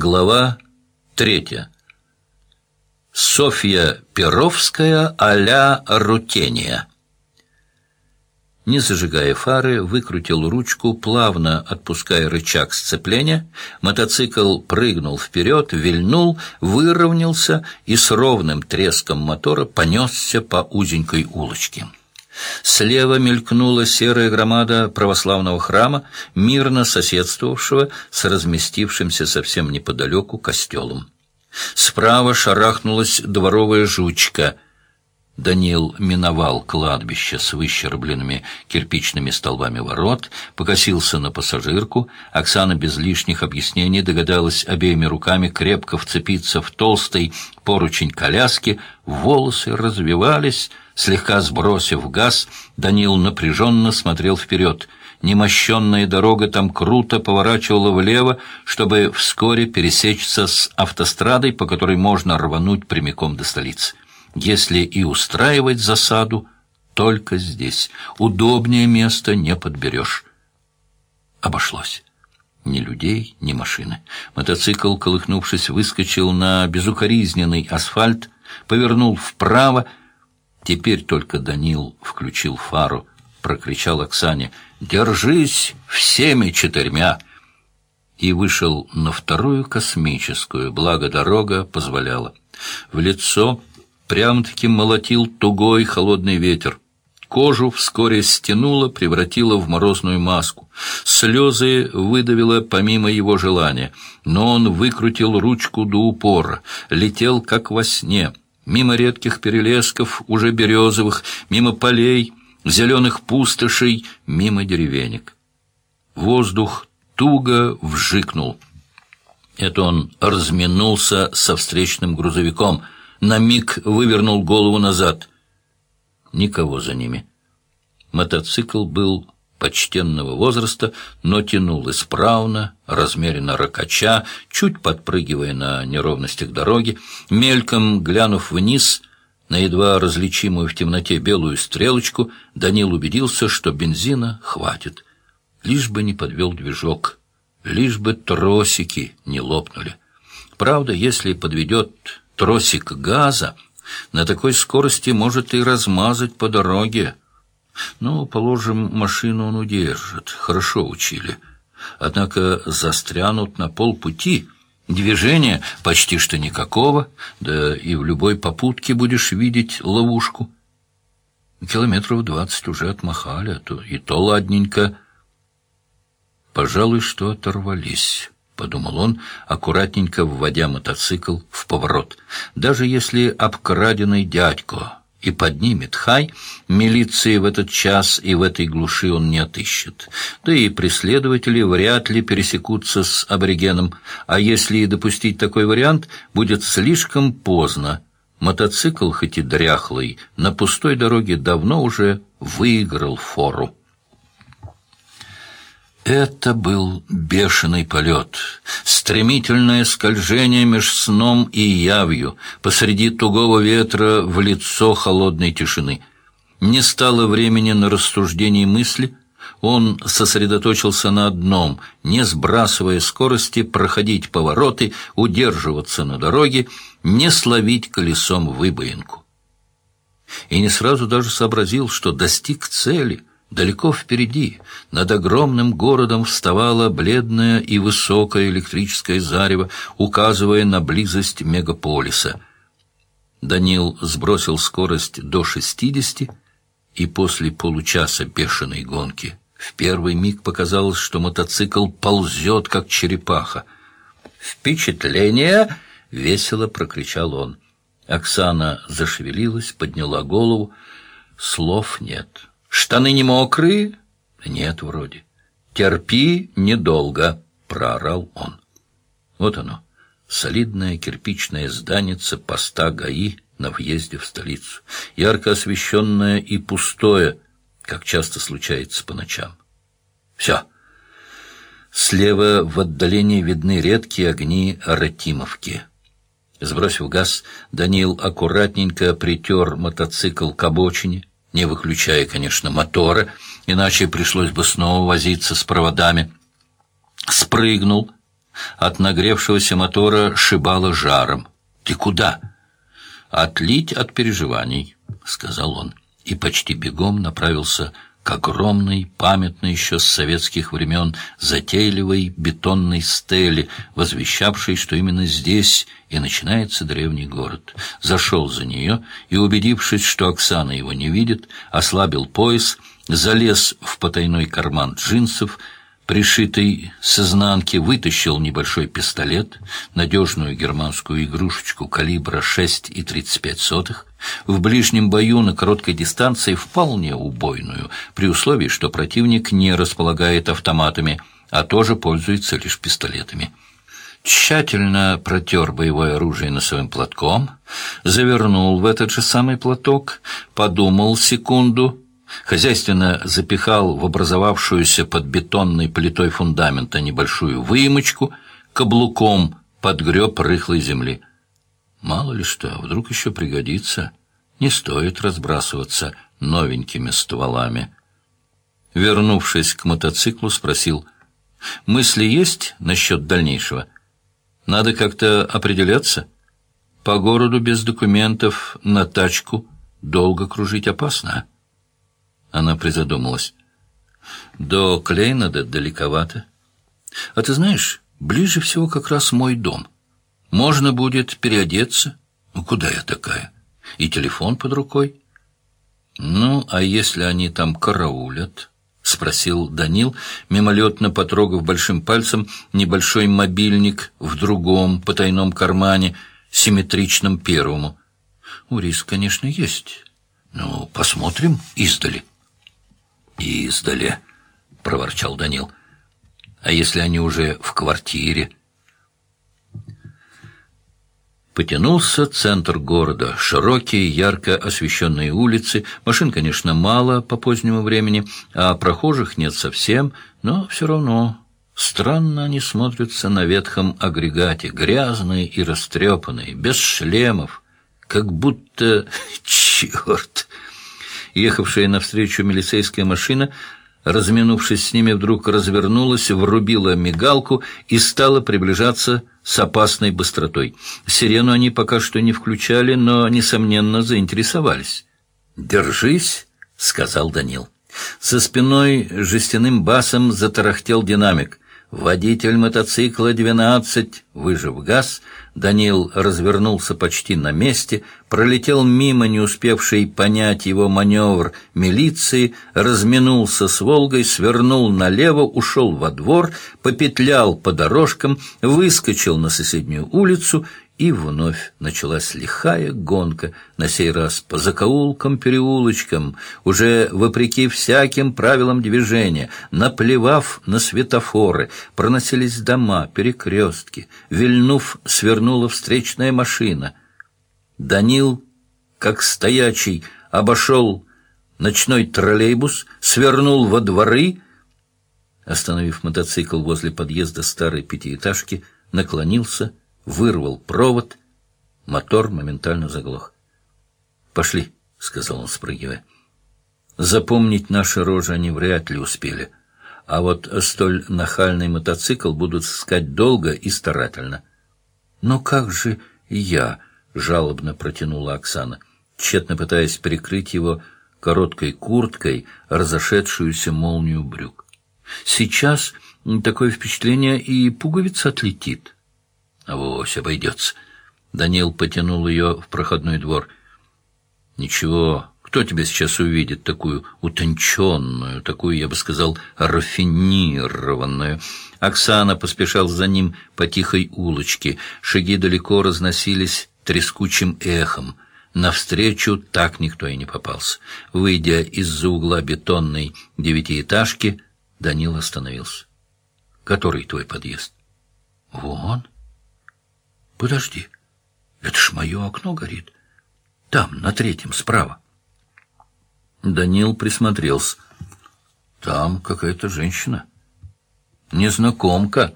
Глава третья. Софья Перовская а-ля Рутения. Не зажигая фары, выкрутил ручку, плавно отпуская рычаг сцепления. Мотоцикл прыгнул вперед, вильнул, выровнялся и с ровным треском мотора понесся по узенькой улочке. Слева мелькнула серая громада православного храма, мирно соседствовавшего с разместившимся совсем неподалеку костелом. Справа шарахнулась дворовая жучка — Даниил миновал кладбище с выщербленными кирпичными столбами ворот, покосился на пассажирку. Оксана без лишних объяснений догадалась обеими руками крепко вцепиться в толстый поручень коляски. Волосы развивались, слегка сбросив газ, Даниил напряженно смотрел вперед. Немощенная дорога там круто поворачивала влево, чтобы вскоре пересечься с автострадой, по которой можно рвануть прямиком до столицы. Если и устраивать засаду, только здесь. Удобнее места не подберешь. Обошлось. Ни людей, ни машины. Мотоцикл, колыхнувшись, выскочил на безукоризненный асфальт, повернул вправо. Теперь только Данил включил фару, прокричал Оксане «Держись всеми четырьмя!» и вышел на вторую космическую, благо дорога позволяла. В лицо прям-таки молотил тугой холодный ветер. Кожу вскоре стянуло, превратило в морозную маску. Слезы выдавило помимо его желания, но он выкрутил ручку до упора, летел как во сне, мимо редких перелесков, уже березовых, мимо полей, зеленых пустошей, мимо деревенек. Воздух туго вжикнул. Это он разминулся со встречным грузовиком — на миг вывернул голову назад. Никого за ними. Мотоцикл был почтенного возраста, но тянул исправно, размеренно ракача, чуть подпрыгивая на неровностях дороги, мельком глянув вниз на едва различимую в темноте белую стрелочку, Данил убедился, что бензина хватит. Лишь бы не подвел движок, лишь бы тросики не лопнули. Правда, если подведет тросик газа на такой скорости может и размазать по дороге. Ну, положим, машину он удержит, хорошо учили. Однако застрянут на полпути, движения почти что никакого, да и в любой попутке будешь видеть ловушку. Километров двадцать уже отмахали, а то и то ладненько. Пожалуй, что оторвались» подумал он, аккуратненько вводя мотоцикл в поворот. Даже если обкраденный дядько и поднимет хай, милиции в этот час и в этой глуши он не отыщет. Да и преследователи вряд ли пересекутся с аборигеном, а если и допустить такой вариант, будет слишком поздно. Мотоцикл, хоть и дряхлый, на пустой дороге давно уже выиграл фору. Это был бешеный полет, стремительное скольжение меж сном и явью, посреди тугого ветра в лицо холодной тишины. Не стало времени на рассуждение мысли, он сосредоточился на одном, не сбрасывая скорости, проходить повороты, удерживаться на дороге, не словить колесом выбоинку. И не сразу даже сообразил, что достиг цели — Далеко впереди, над огромным городом, вставало бледное и высокое электрическое зарево, указывая на близость мегаполиса. Данил сбросил скорость до шестидесяти, и после получаса бешеной гонки в первый миг показалось, что мотоцикл ползет, как черепаха. «Впечатление!» — весело прокричал он. Оксана зашевелилась, подняла голову. Слов нет. Штаны не мокрые? Нет, вроде. Терпи недолго, проорал он. Вот оно, солидное кирпичное зданице поста ГАИ на въезде в столицу, ярко освещенное и пустое, как часто случается по ночам. Все. Слева в отдалении видны редкие огни Ратимовки. Сбросив газ, Даниил аккуратненько притер мотоцикл к обочине, не выключая, конечно, мотора, иначе пришлось бы снова возиться с проводами. Спрыгнул, От нагревшегося мотора шибало жаром. «Ты куда?» «Отлить от переживаний», — сказал он, и почти бегом направился к огромной, памятной еще с советских времен, затейливой бетонной стели, возвещавшей, что именно здесь и начинается древний город. Зашел за нее и, убедившись, что Оксана его не видит, ослабил пояс, залез в потайной карман джинсов, пришитый с изнанки, вытащил небольшой пистолет, надежную германскую игрушечку калибра 6,35, в ближнем бою на короткой дистанции вполне убойную, при условии, что противник не располагает автоматами, а тоже пользуется лишь пистолетами. Тщательно протер боевое оружие носовым платком, завернул в этот же самый платок, подумал секунду — хозяйственно запихал в образовавшуюся под бетонной плитой фундамента небольшую выемочку, каблуком подгреб рыхлой земли. Мало ли что, вдруг еще пригодится. Не стоит разбрасываться новенькими стволами. Вернувшись к мотоциклу, спросил, «Мысли есть насчет дальнейшего? Надо как-то определяться. По городу без документов на тачку долго кружить опасно, а?» Она призадумалась. До Клейнада далековато. А ты знаешь, ближе всего как раз мой дом. Можно будет переодеться. Ну, куда я такая? И телефон под рукой. Ну, а если они там караулят? — спросил Данил, мимолетно потрогав большим пальцем небольшой мобильник в другом потайном кармане, симметричном первому. — У риск, конечно, есть. Ну, посмотрим издали. «Издали», — проворчал Данил. «А если они уже в квартире?» Потянулся центр города, широкие, ярко освещенные улицы. Машин, конечно, мало по позднему времени, а прохожих нет совсем, но все равно странно они смотрятся на ветхом агрегате, грязные и растрепанные, без шлемов, как будто... Черт! Ехавшая навстречу милицейская машина, разминувшись с ними, вдруг развернулась, врубила мигалку и стала приближаться с опасной быстротой. Сирену они пока что не включали, но, несомненно, заинтересовались. «Держись», — сказал Данил. За спиной жестяным басом затарахтел динамик — Водитель мотоцикла «двенадцать», выжив газ, Данил развернулся почти на месте, пролетел мимо не успевшей понять его маневр милиции, разминулся с «Волгой», свернул налево, ушел во двор, попетлял по дорожкам, выскочил на соседнюю улицу и вновь началась лихая гонка, на сей раз по закоулкам, переулочкам, уже вопреки всяким правилам движения, наплевав на светофоры, проносились дома, перекрестки, вильнув, свернула встречная машина. Данил, как стоячий, обошел ночной троллейбус, свернул во дворы, остановив мотоцикл возле подъезда старой пятиэтажки, наклонился — вырвал провод, мотор моментально заглох. «Пошли», — сказал он, спрыгивая. «Запомнить наши рожи они вряд ли успели, а вот столь нахальный мотоцикл будут искать долго и старательно». «Но как же я?» — жалобно протянула Оксана, тщетно пытаясь прикрыть его короткой курткой разошедшуюся молнию брюк. «Сейчас такое впечатление, и пуговица отлетит». Авось обойдется. Данил потянул ее в проходной двор. Ничего, кто тебя сейчас увидит, такую утонченную, такую, я бы сказал, рафинированную? Оксана поспешал за ним по тихой улочке. Шаги далеко разносились трескучим эхом. Навстречу так никто и не попался. Выйдя из-за угла бетонной девятиэтажки, Данил остановился. «Который твой подъезд?» «Вон». Подожди, это ж мое окно горит. Там, на третьем, справа. Данил присмотрелся. Там какая-то женщина. Незнакомка,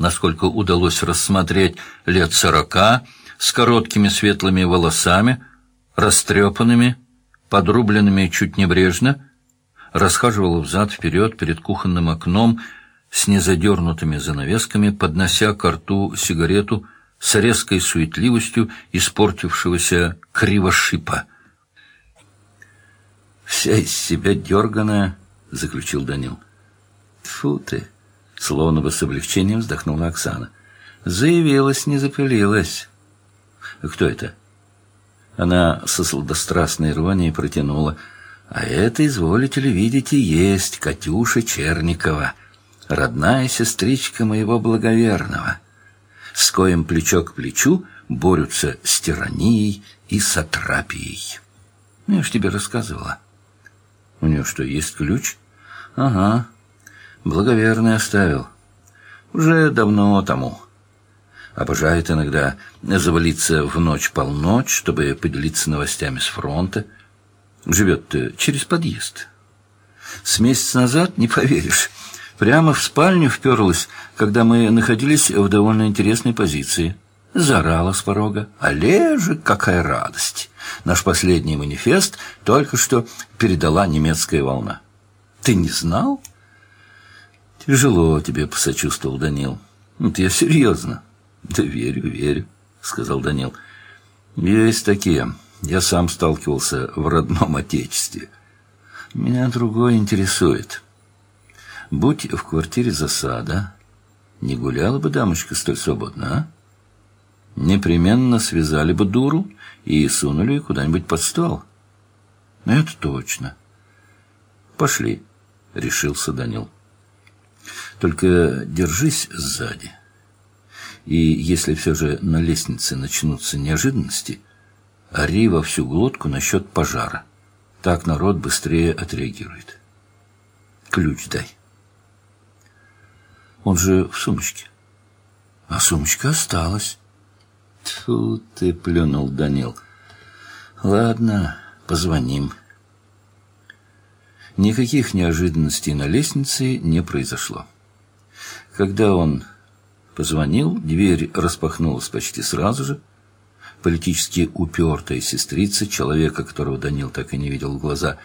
насколько удалось рассмотреть, лет сорока, с короткими светлыми волосами, растрепанными, подрубленными чуть небрежно, расхаживала взад-вперед перед кухонным окном, с незадернутыми занавесками, поднося к рту сигарету с резкой суетливостью испортившегося кривошипа. «Вся из себя дерганая», — заключил Данил. «Тьфу ты!» — словно бы с облегчением вздохнула Оксана. «Заявилась, не запылилась». «Кто это?» Она со сладострастной иронией протянула. «А это, изволите ли видеть, и есть Катюша Черникова, родная сестричка моего благоверного, с коим плечо к плечу борются с тиранией и сатрапией. Ну, я ж тебе рассказывала». «У нее что, есть ключ?» «Ага, благоверный оставил. Уже давно тому». Обожает иногда завалиться в ночь-полночь, чтобы поделиться новостями с фронта. Живет через подъезд. С месяц назад, не поверишь, прямо в спальню вперлась, когда мы находились в довольно интересной позиции. Зарала с порога. «Олежек, какая радость! Наш последний манифест только что передала немецкая волна. Ты не знал?» «Тяжело тебе», — посочувствовал Данил. «Это я серьезно». Да верю, верю, сказал Данил. Есть такие. Я сам сталкивался в родном отечестве. Меня другое интересует. Будь в квартире засада, не гуляла бы дамочка столь свободно, а? Непременно связали бы дуру и сунули куда-нибудь под стол. Это точно. Пошли, решился Данил. Только держись сзади. И если все же на лестнице начнутся неожиданности, ори во всю глотку насчет пожара. Так народ быстрее отреагирует. Ключ дай. Он же в сумочке. А сумочка осталась. Тьфу ты, плюнул Данил. Ладно, позвоним. Никаких неожиданностей на лестнице не произошло. Когда он Позвонил, дверь распахнулась почти сразу же. Политически упертая сестрица, человека, которого Данил так и не видел в глаза,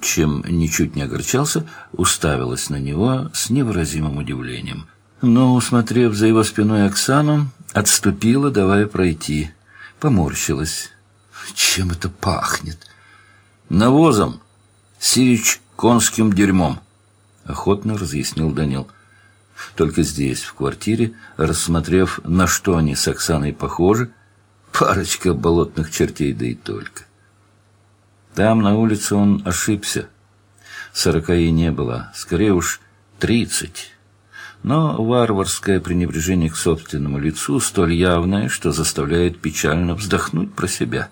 чем ничуть не огорчался, уставилась на него с невыразимым удивлением. Но, усмотрев за его спиной Оксану, отступила, давая пройти. Поморщилась. Чем это пахнет? Навозом, сирич конским дерьмом, охотно разъяснил Данил. Только здесь, в квартире, рассмотрев, на что они с Оксаной похожи, парочка болотных чертей, да и только. Там, на улице, он ошибся. Сорока ей не было, скорее уж тридцать. Но варварское пренебрежение к собственному лицу столь явное, что заставляет печально вздохнуть про себя.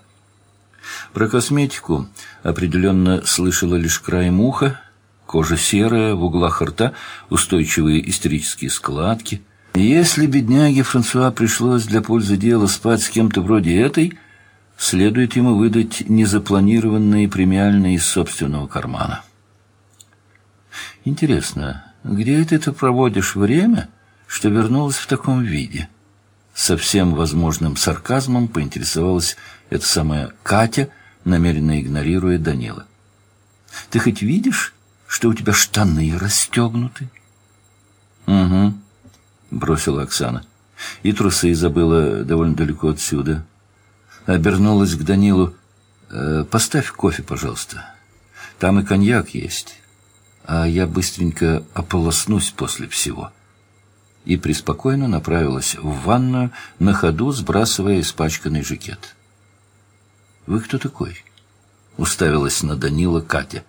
Про косметику определенно слышала лишь краем уха, Кожа серая, в углах рта устойчивые истерические складки. если бедняге Франсуа пришлось для пользы дела спать с кем-то вроде этой, следует ему выдать незапланированные премиальные из собственного кармана. Интересно, где это ты проводишь время, что вернулась в таком виде? Со всем возможным сарказмом поинтересовалась эта самая Катя, намеренно игнорируя Данила. Ты хоть видишь, что у тебя штаны расстегнуты. — Угу, — бросила Оксана. И трусы забыла довольно далеко отсюда. Обернулась к Данилу. «Э, «Поставь кофе, пожалуйста. Там и коньяк есть. А я быстренько ополоснусь после всего». И преспокойно направилась в ванную, на ходу сбрасывая испачканный жакет. «Вы кто такой?» — уставилась на Данила Катя.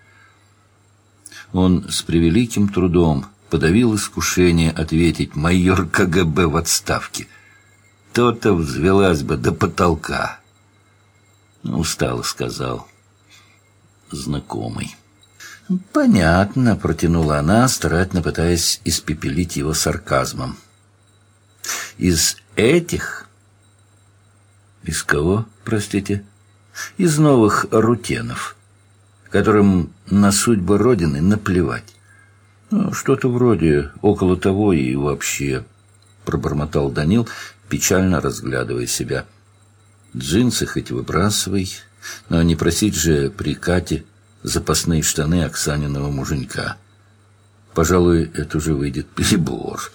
Он с превеликим трудом подавил искушение ответить «майор КГБ в отставке». То-то взвелась бы до потолка. Устало сказал. Знакомый. «Понятно», — протянула она, старательно пытаясь испепелить его сарказмом. «Из этих...» «Из кого, простите?» «Из новых рутенов» которым на судьбы Родины наплевать. Ну, что-то вроде около того и вообще, пробормотал Данил, печально разглядывая себя. Джинсы хоть выбрасывай, но не просить же при Кате запасные штаны Оксаниного муженька. Пожалуй, это уже выйдет перебор.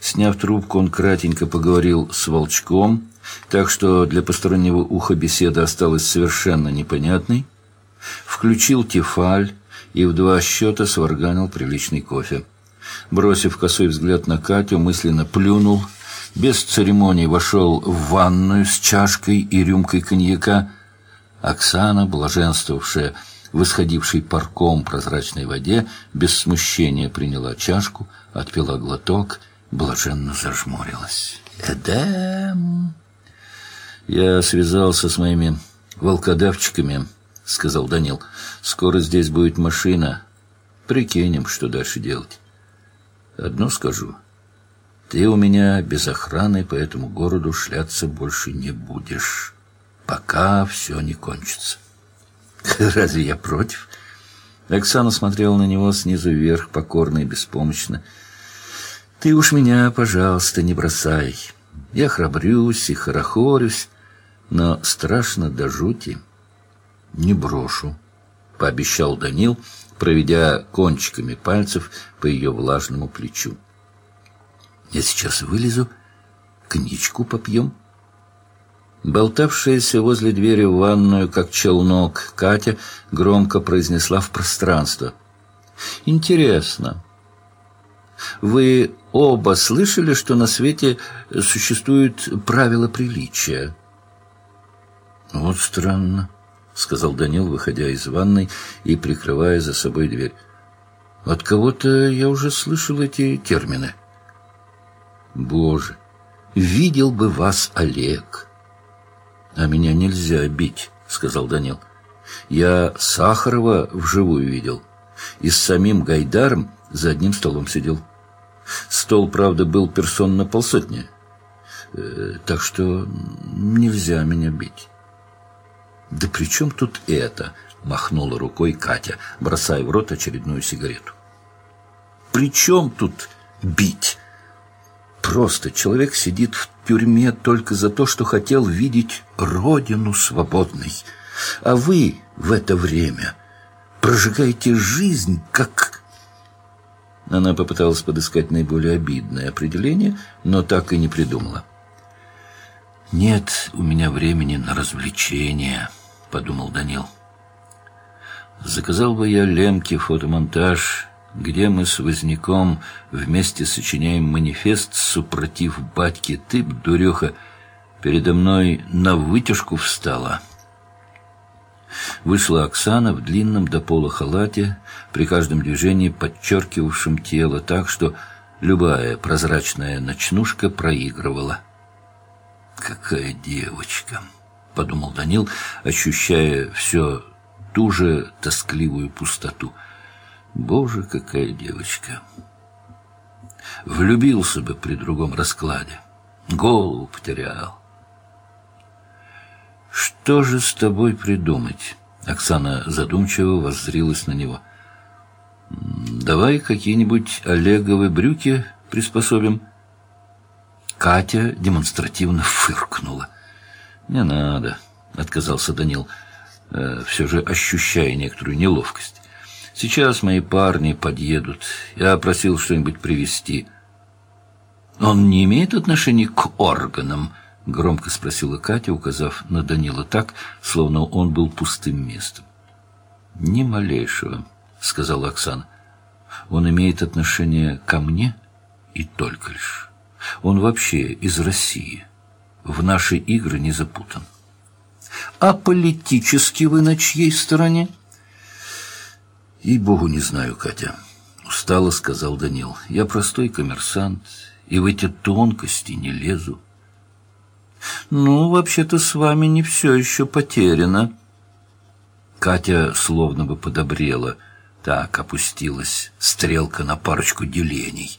Сняв трубку, он кратенько поговорил с Волчком, так что для постороннего уха беседа осталась совершенно непонятной. Включил тефаль и в два счета сварганил приличный кофе. Бросив косой взгляд на Катю, мысленно плюнул, без церемоний вошел в ванную с чашкой и рюмкой коньяка. Оксана, блаженствовавшая в исходившей парком прозрачной воде, без смущения приняла чашку, отпила глоток, блаженно зажмурилась. «Эдем!» «Я связался с моими волкодавчиками», — сказал Данил. «Скоро здесь будет машина. Прикинем, что дальше делать. Одно скажу. Ты у меня без охраны по этому городу шляться больше не будешь, пока все не кончится». Разве я против? Оксана смотрела на него снизу вверх, покорно и беспомощно. Ты уж меня, пожалуйста, не бросай. Я храбрюсь и хорохорюсь, но страшно до жути. Не брошу, пообещал Данил, проведя кончиками пальцев по ее влажному плечу. Я сейчас вылезу, коньячку попьем. Болтавшаяся возле двери в ванную, как челнок, Катя громко произнесла в пространство. «Интересно, вы оба слышали, что на свете существуют правила приличия?» «Вот странно», — сказал Данил, выходя из ванной и прикрывая за собой дверь. «От кого-то я уже слышал эти термины». «Боже, видел бы вас Олег!» «А меня нельзя бить», — сказал Данил. «Я Сахарова вживую видел. И с самим Гайдаром за одним столом сидел. Стол, правда, был персон на полсотни. Э, так что нельзя меня бить». «Да при чем тут это?» — махнула рукой Катя, бросая в рот очередную сигарету. «При чем тут бить?» Просто человек сидит в тюрьме только за то, что хотел видеть родину свободной. А вы в это время прожигаете жизнь как... Она попыталась подыскать наиболее обидное определение, но так и не придумала. «Нет у меня времени на развлечения», — подумал Данил. «Заказал бы я Ленке фотомонтаж где мы с Возняком вместе сочиняем манифест супротив батьки. Ты, дуреха, передо мной на вытяжку встала. Вышла Оксана в длинном до пола халате, при каждом движении подчеркивавшем тело так, что любая прозрачная ночнушка проигрывала. «Какая девочка!» — подумал Данил, ощущая все ту же тоскливую пустоту — Боже, какая девочка! Влюбился бы при другом раскладе. Голову потерял. Что же с тобой придумать? Оксана задумчиво воззрилась на него. Давай какие-нибудь Олеговы брюки приспособим. Катя демонстративно фыркнула. «Не надо», — отказался Данил, э, все же ощущая некоторую неловкость. Сейчас мои парни подъедут. Я просил что-нибудь привезти. Он не имеет отношения к органам? Громко спросила Катя, указав на Данила так, словно он был пустым местом. Ни малейшего, сказала Оксана. Он имеет отношение ко мне и только лишь. Он вообще из России. В наши игры не запутан. А политически вы на чьей стороне? И богу не знаю, Катя. Устало сказал Данил. Я простой коммерсант, и в эти тонкости не лезу. Ну, вообще-то с вами не все еще потеряно. Катя словно бы подобрела. Так опустилась стрелка на парочку делений.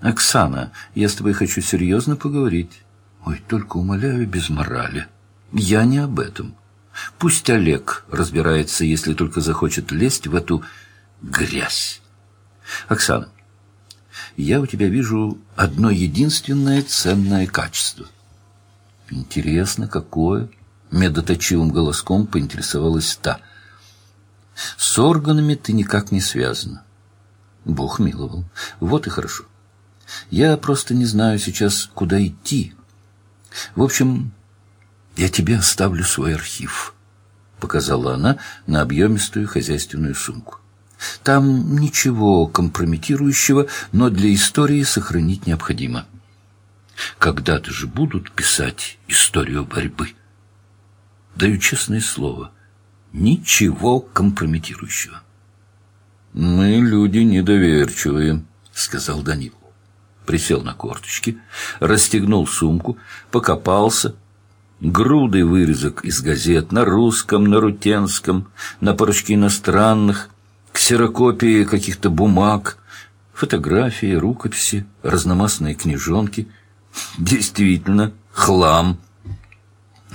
«Оксана, я с тобой хочу серьезно поговорить. Ой, только умоляю, без морали. Я не об этом». Пусть Олег разбирается, если только захочет лезть в эту грязь. Оксана, я у тебя вижу одно единственное ценное качество. Интересно, какое? Медоточивым голоском поинтересовалась та. С органами ты никак не связана. Бог миловал. Вот и хорошо. Я просто не знаю сейчас, куда идти. В общем, я тебе оставлю свой архив, показала она на объемистую хозяйственную сумку. Там ничего компрометирующего, но для истории сохранить необходимо. Когда-то же будут писать историю борьбы. Даю честное слово, ничего компрометирующего. «Мы люди недоверчивые», — сказал Данил. Присел на корточки, расстегнул сумку, покопался. Грудый вырезок из газет на русском, на рутенском, на парочке иностранных, ксерокопии каких-то бумаг, фотографии, рукописи, разномастные книжонки. Действительно, хлам.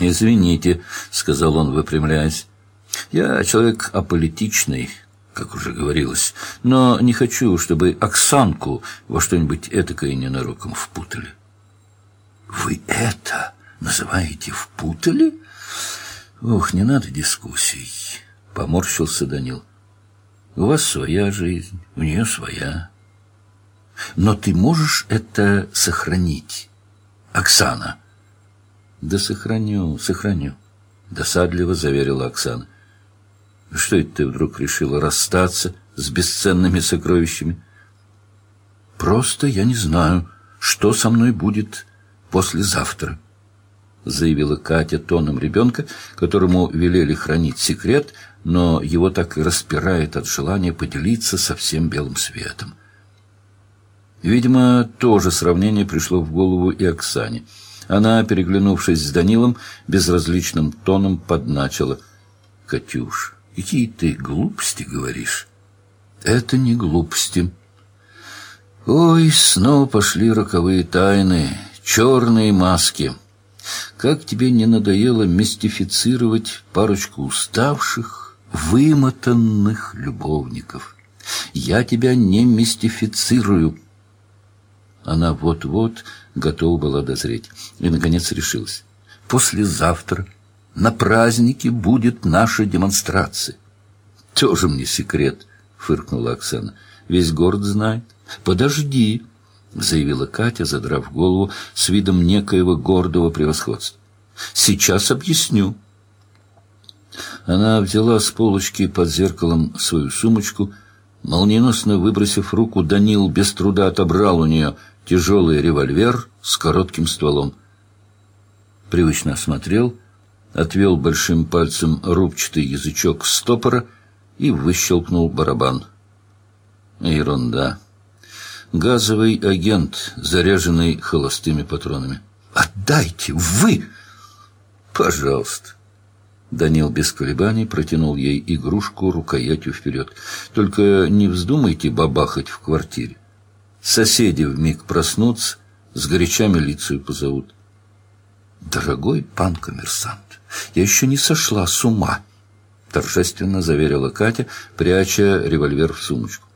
«Извините», — сказал он, выпрямляясь, — «я человек аполитичный» как уже говорилось, но не хочу, чтобы Оксанку во что-нибудь этакое ненароком впутали. Вы это называете впутали? Ох, не надо дискуссий, поморщился Данил. У вас своя жизнь, у нее своя. Но ты можешь это сохранить, Оксана? Да сохраню, сохраню, досадливо заверила Оксана. Что это ты вдруг решила расстаться с бесценными сокровищами? Просто я не знаю, что со мной будет послезавтра, заявила Катя тоном ребенка, которому велели хранить секрет, но его так и распирает от желания поделиться со всем белым светом. Видимо, тоже сравнение пришло в голову и Оксане. Она, переглянувшись с Данилом, безразличным тоном подначила. «Катюш, Какие ты глупости говоришь? Это не глупости. Ой, снова пошли роковые тайны, черные маски. Как тебе не надоело мистифицировать парочку уставших, вымотанных любовников? Я тебя не мистифицирую. Она вот-вот готова была дозреть и, наконец, решилась. Послезавтра на празднике будет наша демонстрация. Тоже мне секрет, фыркнула Оксана. Весь город знает. Подожди, заявила Катя, задрав голову с видом некоего гордого превосходства. Сейчас объясню. Она взяла с полочки под зеркалом свою сумочку, молниеносно выбросив руку, Данил без труда отобрал у нее тяжелый револьвер с коротким стволом. Привычно осмотрел — отвел большим пальцем рубчатый язычок стопора и выщелкнул барабан. Ерунда. Газовый агент, заряженный холостыми патронами. «Отдайте! Вы!» «Пожалуйста!» Данил без колебаний протянул ей игрушку рукоятью вперед. «Только не вздумайте бабахать в квартире. Соседи вмиг проснутся, сгоряча милицию позовут». «Дорогой пан коммерсант, я еще не сошла с ума», — торжественно заверила Катя, пряча револьвер в сумочку.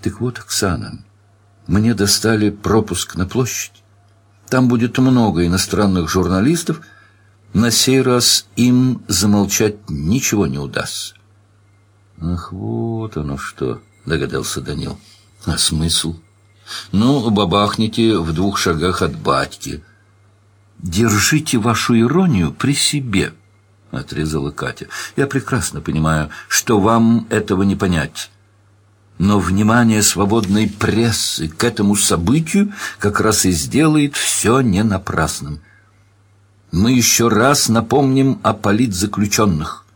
«Так вот, Оксана, мне достали пропуск на площадь. Там будет много иностранных журналистов. На сей раз им замолчать ничего не удастся». «Ах, вот оно что!» — догадался Данил. «А смысл?» «Ну, бабахните в двух шагах от батьки». «Держите вашу иронию при себе», — отрезала Катя. «Я прекрасно понимаю, что вам этого не понять. Но внимание свободной прессы к этому событию как раз и сделает все не напрасным. Мы еще раз напомним о политзаключенных».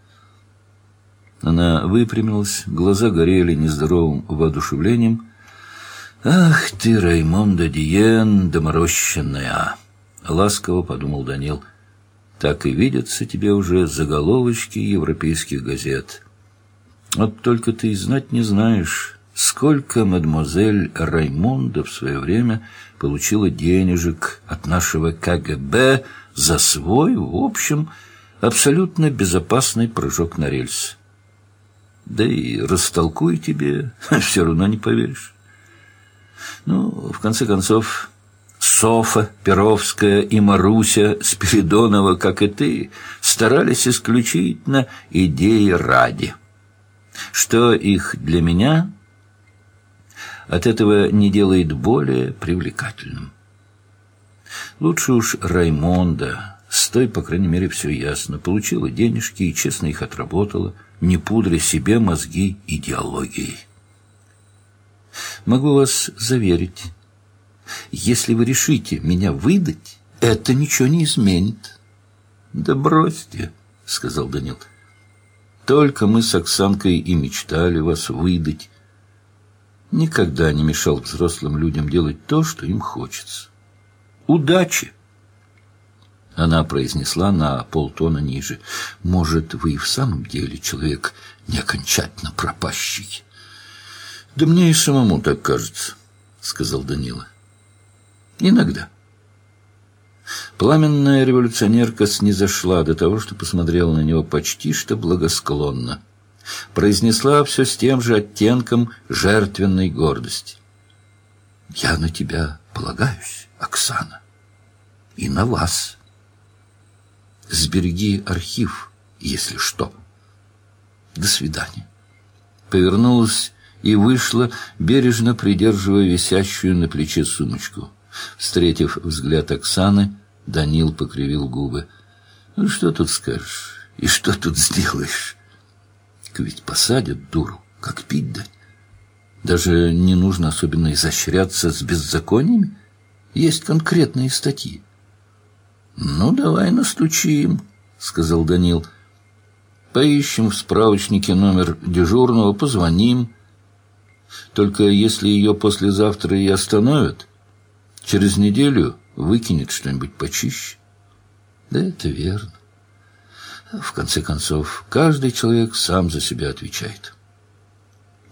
Она выпрямилась, глаза горели нездоровым воодушевлением. «Ах ты, Раймонда Диен, доморощенная!» Ласково подумал Данил. Так и видятся тебе уже заголовочки европейских газет. Вот только ты и знать не знаешь, сколько мадемуазель Раймонда в свое время получила денежек от нашего КГБ за свой, в общем, абсолютно безопасный прыжок на рельс. Да и растолкуй тебе, все равно не поверишь. Ну, в конце концов, Софа Перовская и Маруся Спиридонова, как и ты, старались исключительно идеи ради. Что их для меня, от этого не делает более привлекательным. Лучше уж Раймонда, с той, по крайней мере, все ясно, получила денежки и честно их отработала, не пудря себе мозги идеологией. Могу вас заверить, если вы решите меня выдать, это ничего не изменит. Да бросьте, сказал Данил. Только мы с Оксанкой и мечтали вас выдать. Никогда не мешал взрослым людям делать то, что им хочется. Удачи! Она произнесла на полтона ниже. «Может, вы и в самом деле человек не окончательно пропащий?» «Да мне и самому так кажется», — сказал Данила. «Иногда». Пламенная революционерка снизошла до того, что посмотрела на него почти что благосклонно. Произнесла все с тем же оттенком жертвенной гордости. «Я на тебя полагаюсь, Оксана, и на вас. Сбереги архив, если что. До свидания». Повернулась и вышла, бережно придерживая висящую на плече сумочку. Встретив взгляд Оксаны, Данил покривил губы. «Ну, что тут скажешь? И что тут сделаешь? Ведь посадят дуру, как пить дать. Даже не нужно особенно изощряться с беззакониями. Есть конкретные статьи. «Ну, давай настучим», — сказал Данил. «Поищем в справочнике номер дежурного, позвоним. Только если ее послезавтра и остановят, через неделю выкинет что-нибудь почище. Да это верно. В конце концов, каждый человек сам за себя отвечает.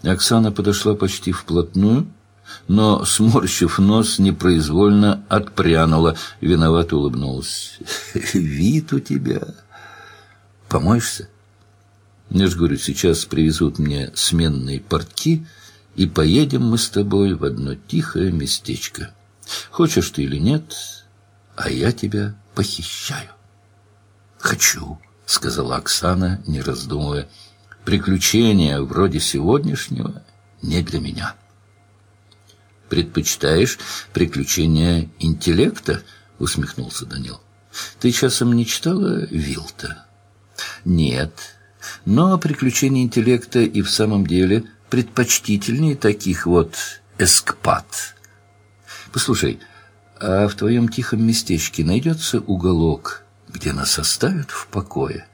Оксана подошла почти вплотную, но, сморщив нос, непроизвольно отпрянула, виновато улыбнулась. «Вид у тебя! Помоешься?» Я же говорю, сейчас привезут мне сменные портки, и поедем мы с тобой в одно тихое местечко. Хочешь ты или нет, а я тебя похищаю. Хочу, сказала Оксана, не раздумывая. Приключения вроде сегодняшнего не для меня. Предпочитаешь приключения интеллекта? усмехнулся Данил. Ты часом не читала Вилта? Нет. Но приключения интеллекта и в самом деле предпочтительнее таких вот эскпат. Послушай, а в твоем тихом местечке найдется уголок, где нас оставят в покое?»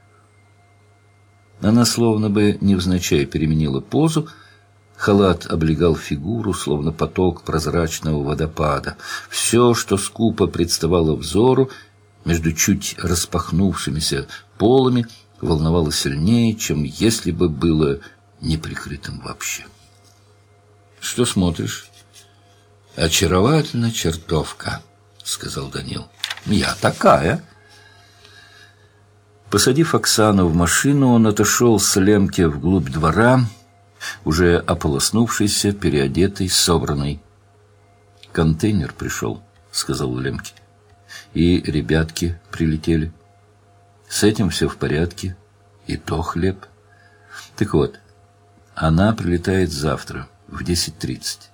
Она словно бы невзначай переменила позу, Халат облегал фигуру, словно поток прозрачного водопада. Все, что скупо представало взору, между чуть распахнувшимися полами, волновало сильнее, чем если бы было неприкрытым вообще. «Что смотришь?» «Очаровательная чертовка», — сказал Данил. «Я такая». Посадив Оксану в машину, он отошел с Лемки вглубь двора, уже ополоснувшийся, переодетый, собранный. «Контейнер пришел», — сказал Лемке. «И ребятки прилетели. С этим все в порядке, и то хлеб. Так вот, она прилетает завтра в десять тридцать.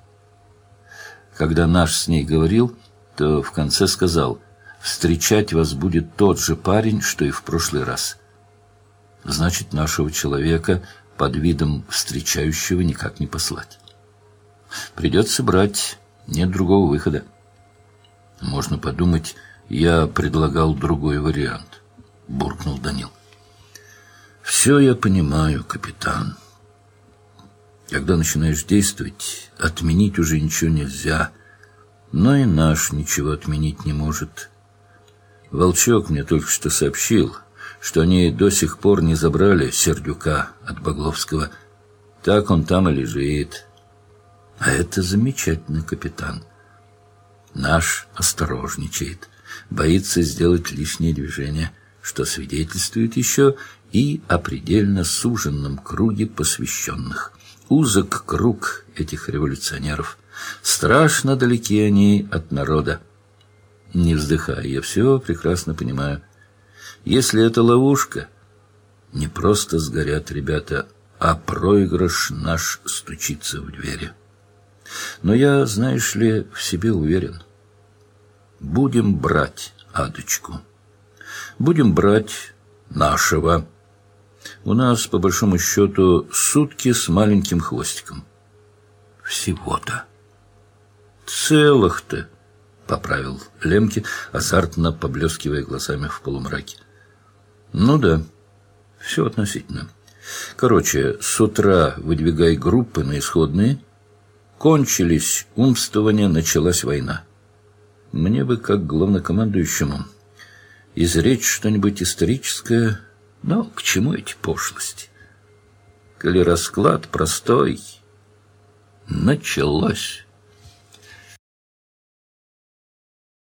Когда наш с ней говорил, то в конце сказал, «Встречать вас будет тот же парень, что и в прошлый раз». Значит, нашего человека под видом встречающего никак не послать. Придется брать, нет другого выхода. Можно подумать, я предлагал другой вариант, буркнул Данил. Все я понимаю, капитан. Когда начинаешь действовать, отменить уже ничего нельзя. Но и наш ничего отменить не может. Волчок мне только что сообщил, что они до сих пор не забрали Сердюка от Багловского. Так он там и лежит. А это замечательно, капитан. Наш осторожничает, боится сделать лишнее движение, что свидетельствует еще и о предельно суженном круге посвященных. Узок круг этих революционеров. Страшно далеки они от народа. Не вздыхай, я все прекрасно понимаю. Если это ловушка, не просто сгорят ребята, а проигрыш наш стучится в двери. Но я, знаешь ли, в себе уверен. Будем брать Адочку. Будем брать нашего. У нас, по большому счету, сутки с маленьким хвостиком. Всего-то. Целых-то, поправил Лемки, азартно поблескивая глазами в полумраке. Ну да, все относительно. Короче, с утра выдвигай группы на исходные. Кончились умствования, началась война. Мне бы, как главнокомандующему, изречь что-нибудь историческое, но к чему эти пошлости? Коли расклад простой, началось.